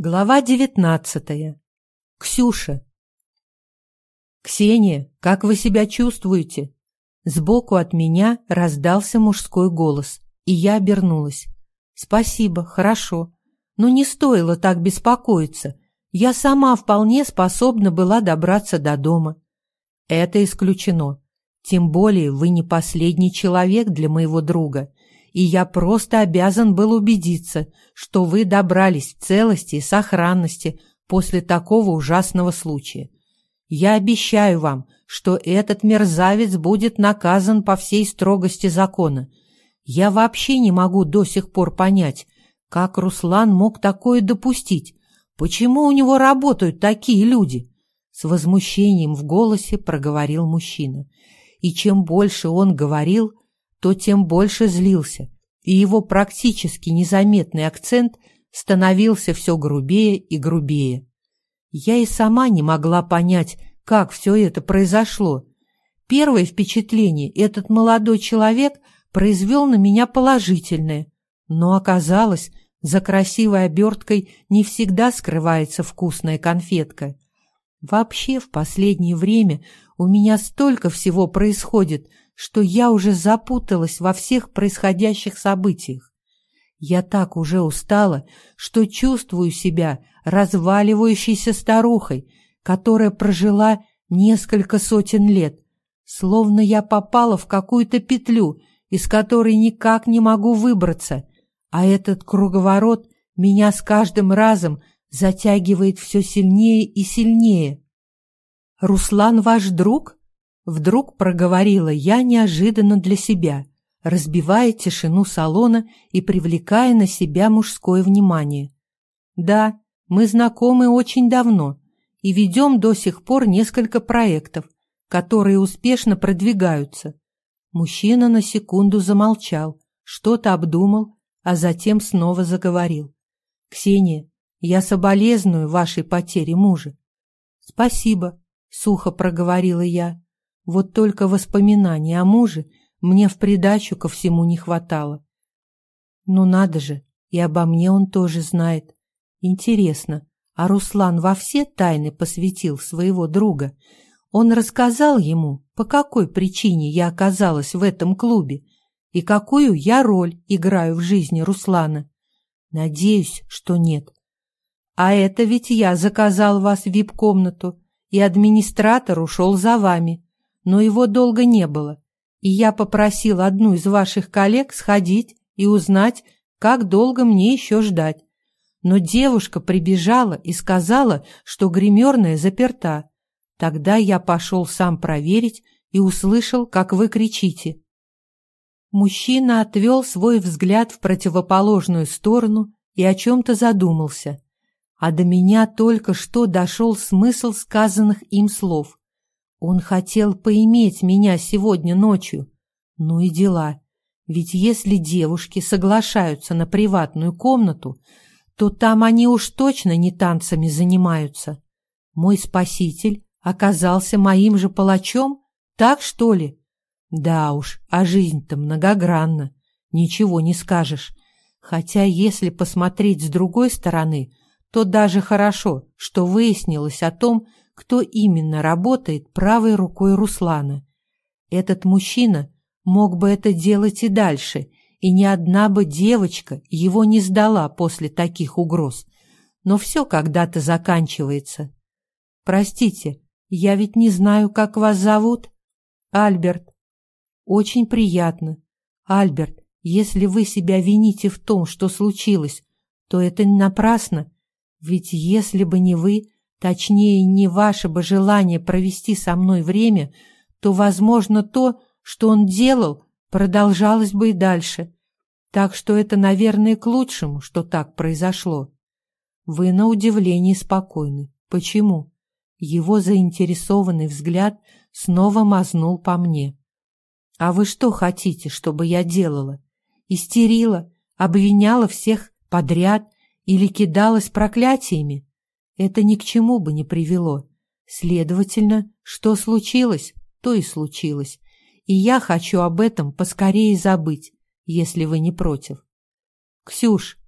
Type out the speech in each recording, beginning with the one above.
Глава девятнадцатая. Ксюша. «Ксения, как вы себя чувствуете?» Сбоку от меня раздался мужской голос, и я обернулась. «Спасибо, хорошо. Но не стоило так беспокоиться. Я сама вполне способна была добраться до дома». «Это исключено. Тем более вы не последний человек для моего друга и я просто обязан был убедиться, что вы добрались в целости и сохранности после такого ужасного случая. Я обещаю вам, что этот мерзавец будет наказан по всей строгости закона. Я вообще не могу до сих пор понять, как Руслан мог такое допустить, почему у него работают такие люди. С возмущением в голосе проговорил мужчина. И чем больше он говорил, то тем больше злился, и его практически незаметный акцент становился все грубее и грубее. Я и сама не могла понять, как все это произошло. Первое впечатление этот молодой человек произвел на меня положительное, но оказалось, за красивой оберткой не всегда скрывается вкусная конфетка. Вообще в последнее время у меня столько всего происходит, что я уже запуталась во всех происходящих событиях. Я так уже устала, что чувствую себя разваливающейся старухой, которая прожила несколько сотен лет, словно я попала в какую-то петлю, из которой никак не могу выбраться, а этот круговорот меня с каждым разом затягивает все сильнее и сильнее. «Руслан ваш друг?» Вдруг проговорила я неожиданно для себя, разбивая тишину салона и привлекая на себя мужское внимание. Да, мы знакомы очень давно и ведем до сих пор несколько проектов, которые успешно продвигаются. Мужчина на секунду замолчал, что-то обдумал, а затем снова заговорил. «Ксения, я соболезную вашей потере мужа». «Спасибо», — сухо проговорила я. Вот только воспоминаний о муже мне в придачу ко всему не хватало. Ну надо же, и обо мне он тоже знает. Интересно, а Руслан во все тайны посвятил своего друга? Он рассказал ему, по какой причине я оказалась в этом клубе и какую я роль играю в жизни Руслана? Надеюсь, что нет. А это ведь я заказал вас в вип-комнату, и администратор ушел за вами но его долго не было, и я попросил одну из ваших коллег сходить и узнать, как долго мне еще ждать. Но девушка прибежала и сказала, что гримерная заперта. Тогда я пошел сам проверить и услышал, как вы кричите. Мужчина отвел свой взгляд в противоположную сторону и о чем-то задумался. А до меня только что дошел смысл сказанных им слов. Он хотел поиметь меня сегодня ночью. Ну и дела. Ведь если девушки соглашаются на приватную комнату, то там они уж точно не танцами занимаются. Мой спаситель оказался моим же палачом, так что ли? Да уж, а жизнь-то многогранна, ничего не скажешь. Хотя, если посмотреть с другой стороны, то даже хорошо, что выяснилось о том, кто именно работает правой рукой Руслана. Этот мужчина мог бы это делать и дальше, и ни одна бы девочка его не сдала после таких угроз. Но все когда-то заканчивается. Простите, я ведь не знаю, как вас зовут. Альберт. Очень приятно. Альберт, если вы себя вините в том, что случилось, то это не напрасно. Ведь если бы не вы, точнее, не ваше бы желание провести со мной время, то, возможно, то, что он делал, продолжалось бы и дальше. Так что это, наверное, к лучшему, что так произошло. Вы на удивление спокойны. Почему? Его заинтересованный взгляд снова мазнул по мне. А вы что хотите, чтобы я делала? Истерила, обвиняла всех подряд или кидалась проклятиями? Это ни к чему бы не привело. Следовательно, что случилось, то и случилось. И я хочу об этом поскорее забыть, если вы не против. Ксюш,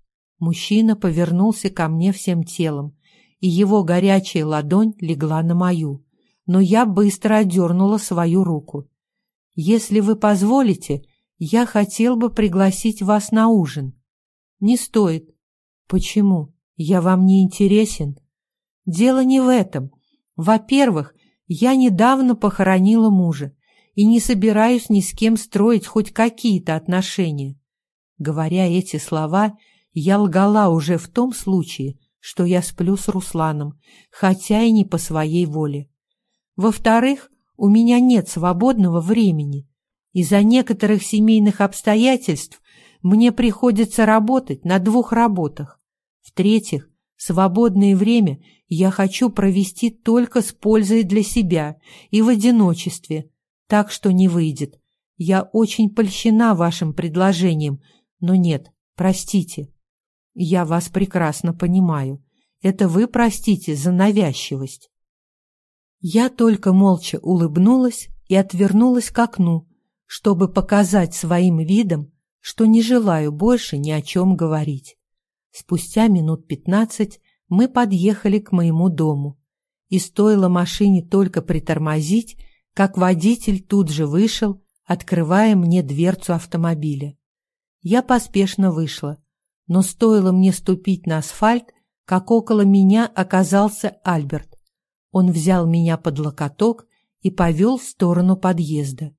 Мужчина повернулся ко мне всем телом, и его горячая ладонь легла на мою, но я быстро отдернула свою руку. «Если вы позволите, я хотел бы пригласить вас на ужин». «Не стоит». «Почему? Я вам не интересен?» «Дело не в этом. Во-первых, я недавно похоронила мужа и не собираюсь ни с кем строить хоть какие-то отношения. Говоря эти слова, я лгала уже в том случае, что я сплю с Русланом, хотя и не по своей воле. Во-вторых, у меня нет свободного времени. Из-за некоторых семейных обстоятельств мне приходится работать на двух работах. В-третьих, свободное время я хочу провести только с пользой для себя и в одиночестве, так что не выйдет. Я очень польщена вашим предложением, но нет, простите. Я вас прекрасно понимаю. Это вы простите за навязчивость. Я только молча улыбнулась и отвернулась к окну, чтобы показать своим видом, что не желаю больше ни о чем говорить. Спустя минут пятнадцать мы подъехали к моему дому, и стоило машине только притормозить, как водитель тут же вышел, открывая мне дверцу автомобиля. Я поспешно вышла, но стоило мне ступить на асфальт, как около меня оказался Альберт. Он взял меня под локоток и повел в сторону подъезда.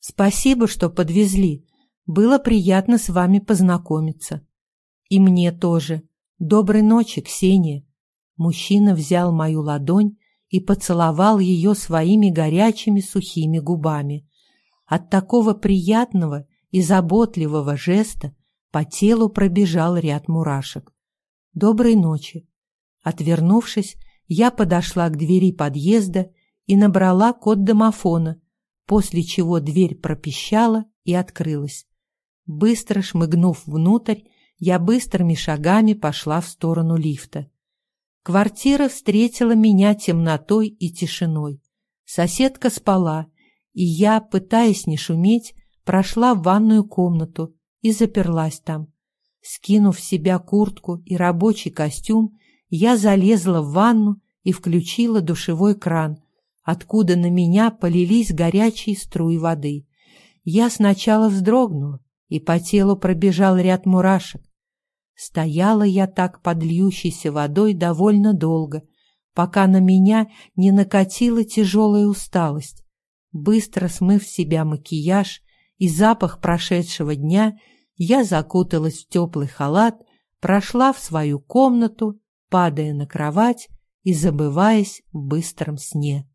«Спасибо, что подвезли. Было приятно с вами познакомиться». «И мне тоже», «Доброй ночи, Ксения!» Мужчина взял мою ладонь и поцеловал ее своими горячими сухими губами. От такого приятного и заботливого жеста по телу пробежал ряд мурашек. «Доброй ночи!» Отвернувшись, я подошла к двери подъезда и набрала код домофона, после чего дверь пропищала и открылась. Быстро шмыгнув внутрь, я быстрыми шагами пошла в сторону лифта. Квартира встретила меня темнотой и тишиной. Соседка спала, и я, пытаясь не шуметь, прошла в ванную комнату и заперлась там. Скинув с себя куртку и рабочий костюм, я залезла в ванну и включила душевой кран, откуда на меня полились горячие струи воды. Я сначала вздрогнула, и по телу пробежал ряд мурашек. Стояла я так под льющейся водой довольно долго, пока на меня не накатила тяжелая усталость. Быстро смыв с себя макияж и запах прошедшего дня, я закуталась в теплый халат, прошла в свою комнату, падая на кровать и забываясь в быстром сне.